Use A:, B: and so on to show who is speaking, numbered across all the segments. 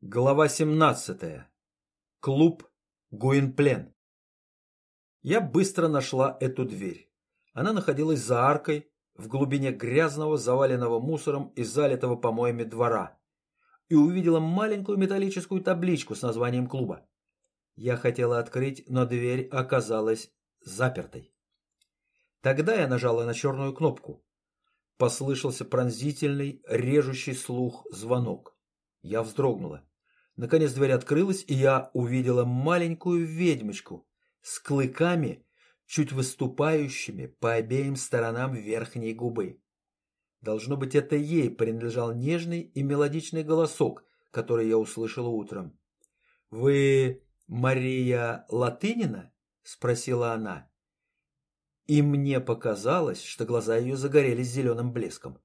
A: Глава 17. Клуб Гуинплен. Я быстро нашла эту дверь. Она находилась за аркой в глубине грязного, заваленного мусором и залитого помоями двора. И увидела маленькую металлическую табличку с названием клуба. Я хотела открыть, но дверь оказалась запертой. Тогда я нажала на черную кнопку. Послышался пронзительный, режущий слух звонок. Я вздрогнула. Наконец дверь открылась, и я увидела маленькую ведьмочку с клыками, чуть выступающими по обеим сторонам верхней губы. Должно быть, это ей принадлежал нежный и мелодичный голосок, который я услышала утром. «Вы Мария Латынина?» – спросила она. И мне показалось, что глаза ее загорелись зеленым блеском.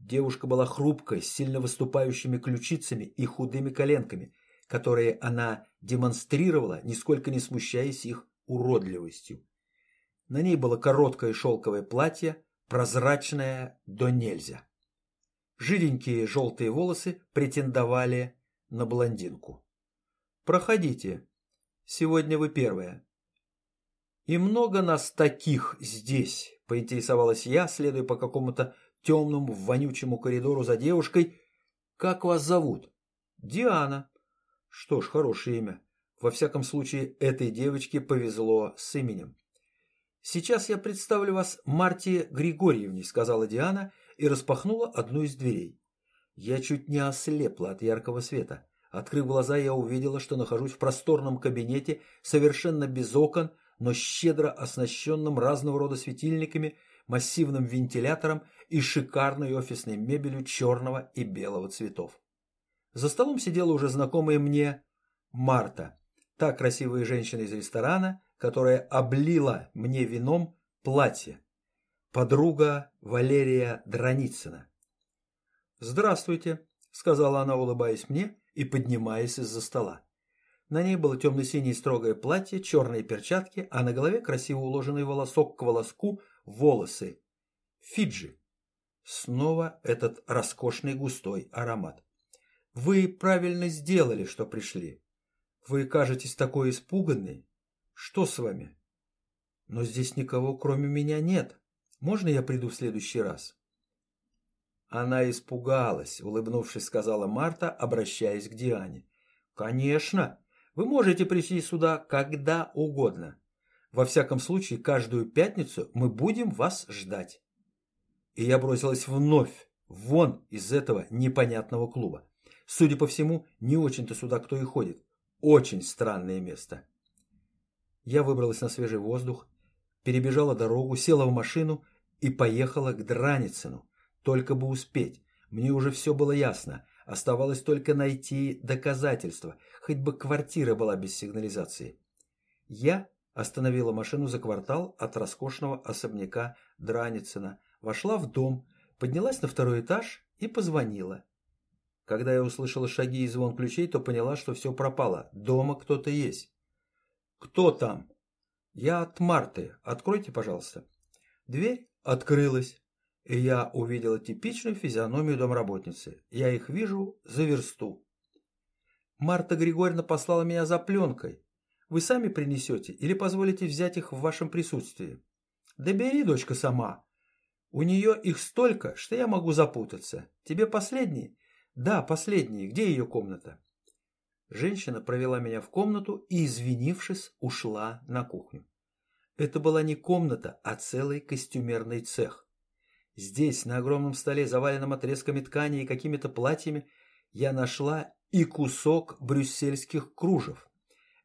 A: Девушка была хрупкой, с сильно выступающими ключицами и худыми коленками, которые она демонстрировала, нисколько не смущаясь их уродливостью. На ней было короткое шелковое платье, прозрачное до нельзя. Жиденькие желтые волосы претендовали на блондинку. «Проходите. Сегодня вы первая». «И много нас таких здесь?» – поинтересовалась я, следуя по какому-то темному вонючему коридору за девушкой. «Как вас зовут?» «Диана». «Что ж, хорошее имя. Во всяком случае, этой девочке повезло с именем». «Сейчас я представлю вас Марте Григорьевне», — сказала Диана и распахнула одну из дверей. Я чуть не ослепла от яркого света. Открыв глаза, я увидела, что нахожусь в просторном кабинете, совершенно без окон, но щедро оснащенном разного рода светильниками, массивным вентилятором и шикарной офисной мебелью черного и белого цветов. За столом сидела уже знакомая мне Марта, та красивая женщина из ресторана, которая облила мне вином платье. Подруга Валерия Драницына. «Здравствуйте», — сказала она, улыбаясь мне и поднимаясь из-за стола. На ней было темно-синее строгое платье, черные перчатки, а на голове красиво уложенный волосок к волоску волосы. Фиджи. Снова этот роскошный густой аромат. Вы правильно сделали, что пришли. Вы кажетесь такой испуганной. Что с вами? Но здесь никого, кроме меня, нет. Можно я приду в следующий раз? Она испугалась, улыбнувшись, сказала Марта, обращаясь к Диане. Конечно, вы можете прийти сюда когда угодно. Во всяком случае, каждую пятницу мы будем вас ждать. И я бросилась вновь, вон из этого непонятного клуба. Судя по всему, не очень-то сюда кто и ходит. Очень странное место. Я выбралась на свежий воздух, перебежала дорогу, села в машину и поехала к Драницыну. Только бы успеть. Мне уже все было ясно. Оставалось только найти доказательства. Хоть бы квартира была без сигнализации. Я Остановила машину за квартал от роскошного особняка Драницына, вошла в дом, поднялась на второй этаж и позвонила. Когда я услышала шаги и звон ключей, то поняла, что все пропало. Дома кто-то есть. «Кто там?» «Я от Марты. Откройте, пожалуйста». Дверь открылась, и я увидела типичную физиономию домработницы. Я их вижу за версту. Марта Григорьевна послала меня за пленкой. Вы сами принесете или позволите взять их в вашем присутствии? Да бери, дочка, сама. У нее их столько, что я могу запутаться. Тебе последний? Да, последний. Где ее комната? Женщина провела меня в комнату и, извинившись, ушла на кухню. Это была не комната, а целый костюмерный цех. Здесь, на огромном столе, заваленном отрезками ткани и какими-то платьями, я нашла и кусок брюссельских кружев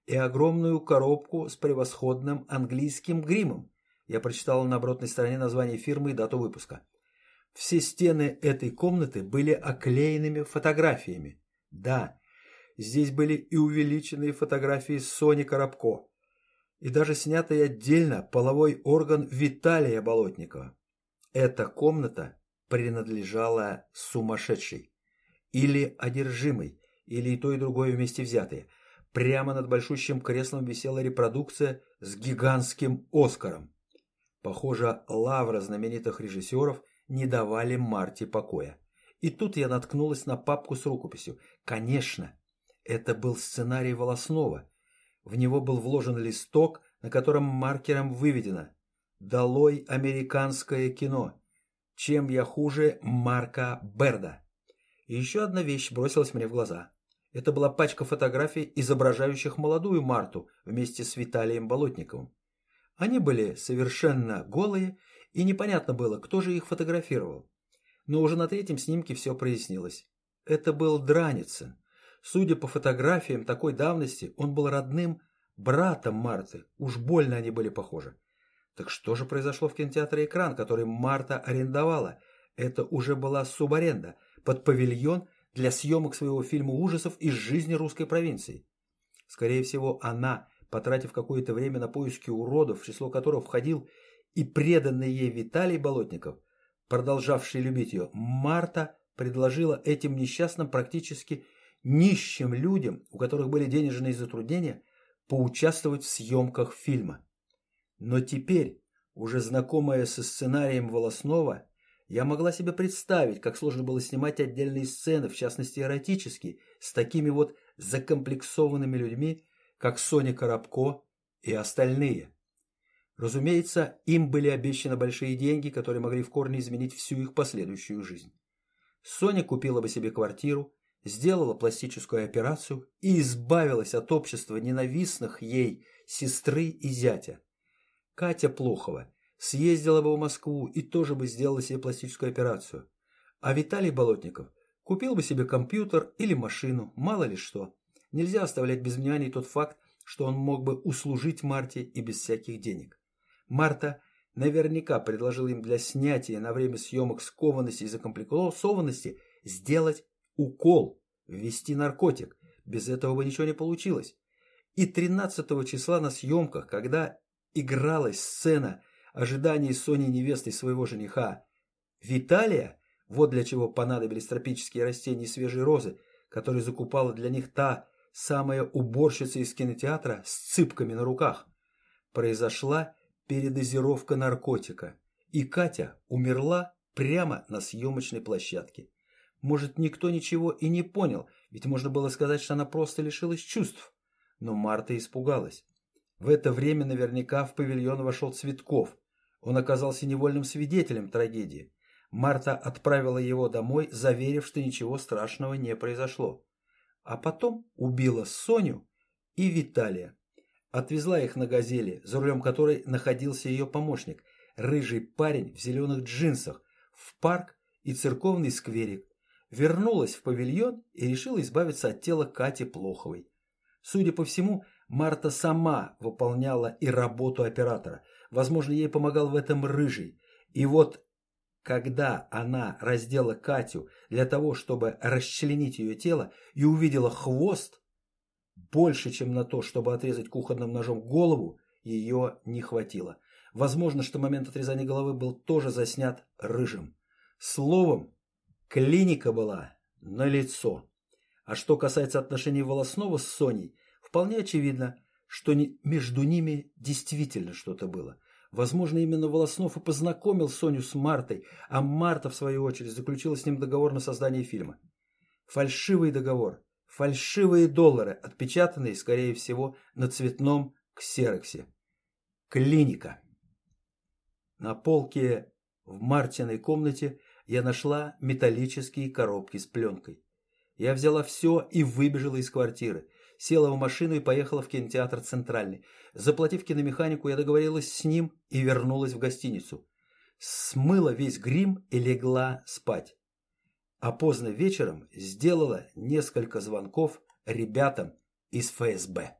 A: и огромную коробку с превосходным английским гримом. Я прочитал на оборотной стороне название фирмы и дату выпуска. Все стены этой комнаты были оклеенными фотографиями. Да, здесь были и увеличенные фотографии Сони Коробко, и даже снятый отдельно половой орган Виталия Болотникова. Эта комната принадлежала сумасшедшей, или одержимой, или и то, и другое вместе взятые – Прямо над большущим креслом висела репродукция с гигантским Оскаром. Похоже, лавра знаменитых режиссеров не давали Марте покоя. И тут я наткнулась на папку с рукописью. Конечно, это был сценарий Волоснова. В него был вложен листок, на котором маркером выведено «Долой американское кино. Чем я хуже Марка Берда?» И еще одна вещь бросилась мне в глаза. Это была пачка фотографий, изображающих молодую Марту вместе с Виталием Болотниковым. Они были совершенно голые, и непонятно было, кто же их фотографировал. Но уже на третьем снимке все прояснилось. Это был Драницын. Судя по фотографиям такой давности, он был родным братом Марты. Уж больно они были похожи. Так что же произошло в кинотеатре «Экран», который Марта арендовала? Это уже была субаренда под павильон для съемок своего фильма ужасов из жизни русской провинции. Скорее всего, она, потратив какое-то время на поиски уродов, в число которых входил и преданный ей Виталий Болотников, продолжавший любить ее, Марта предложила этим несчастным практически нищим людям, у которых были денежные затруднения, поучаствовать в съемках фильма. Но теперь, уже знакомая со сценарием Волоснова, я могла себе представить, как сложно было снимать отдельные сцены, в частности эротические, с такими вот закомплексованными людьми, как Соня Коробко и остальные. Разумеется, им были обещаны большие деньги, которые могли в корне изменить всю их последующую жизнь. Соня купила бы себе квартиру, сделала пластическую операцию и избавилась от общества ненавистных ей сестры и зятя. Катя Плохова съездила бы в Москву и тоже бы сделала себе пластическую операцию. А Виталий Болотников купил бы себе компьютер или машину, мало ли что. Нельзя оставлять без внимания тот факт, что он мог бы услужить Марте и без всяких денег. Марта наверняка предложила им для снятия на время съемок скованности и закомплексованности сделать укол, ввести наркотик. Без этого бы ничего не получилось. И 13 числа на съемках, когда игралась сцена ожиданий Сони невесты своего жениха, Виталия, вот для чего понадобились тропические растения и свежие розы, которые закупала для них та самая уборщица из кинотеатра с цыпками на руках, произошла передозировка наркотика, и Катя умерла прямо на съемочной площадке. Может, никто ничего и не понял, ведь можно было сказать, что она просто лишилась чувств. Но Марта испугалась. В это время наверняка в павильон вошел Цветков. Он оказался невольным свидетелем трагедии. Марта отправила его домой, заверив, что ничего страшного не произошло. А потом убила Соню и Виталия. Отвезла их на «Газели», за рулем которой находился ее помощник, рыжий парень в зеленых джинсах, в парк и церковный скверик. Вернулась в павильон и решила избавиться от тела Кати Плоховой. Судя по всему, Марта сама выполняла и работу оператора. Возможно, ей помогал в этом Рыжий. И вот, когда она раздела Катю для того, чтобы расчленить ее тело, и увидела хвост, больше, чем на то, чтобы отрезать кухонным ножом голову, ее не хватило. Возможно, что момент отрезания головы был тоже заснят рыжим. Словом, клиника была на лицо. А что касается отношений Волоснова с Соней, вполне очевидно, что между ними действительно что-то было. Возможно, именно Волоснов и познакомил Соню с Мартой, а Марта, в свою очередь, заключила с ним договор на создание фильма. Фальшивый договор, Фальшивые доллары, отпечатанные, скорее всего, на цветном ксероксе. Клиника. На полке в Мартиной комнате я нашла металлические коробки с пленкой. Я взяла все и выбежала из квартиры. Села в машину и поехала в кинотеатр «Центральный». Заплатив киномеханику, я договорилась с ним и вернулась в гостиницу. Смыла весь грим и легла спать а поздно вечером сделала несколько звонков ребятам из ФСБ.